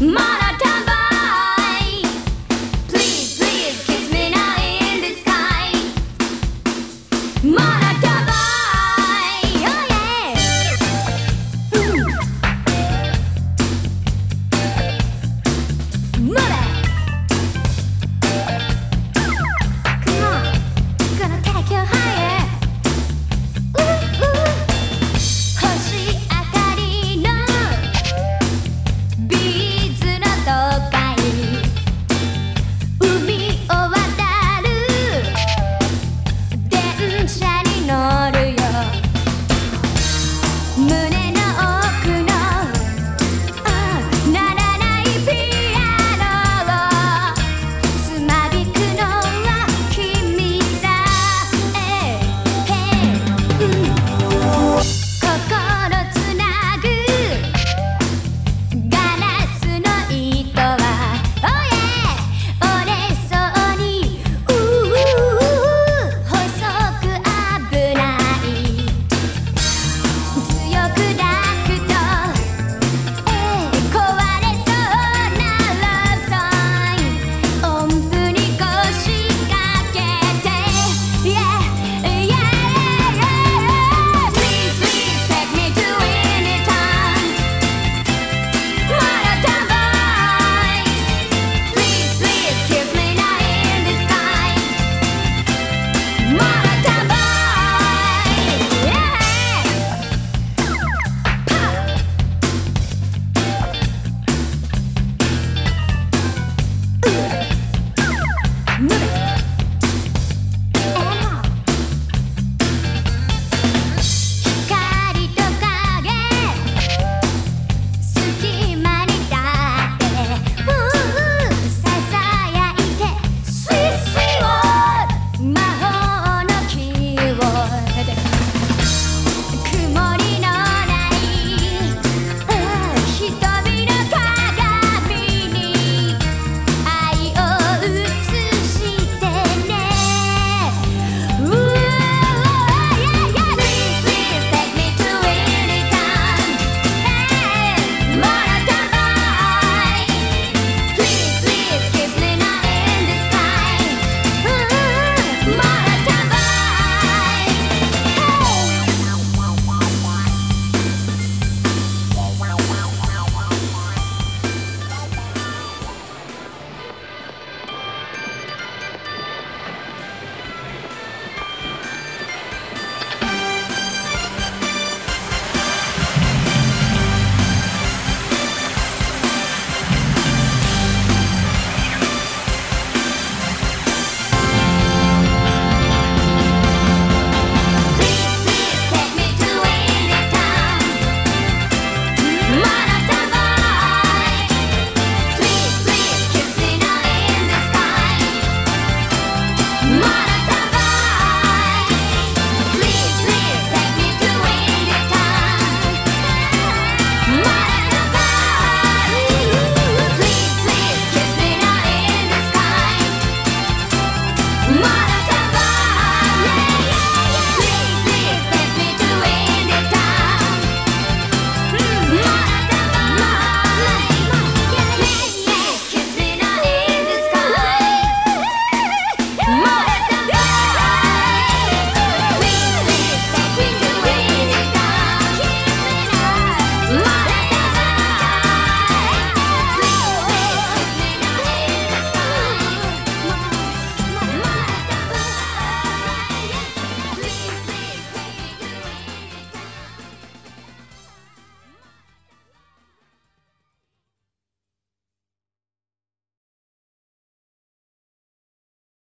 My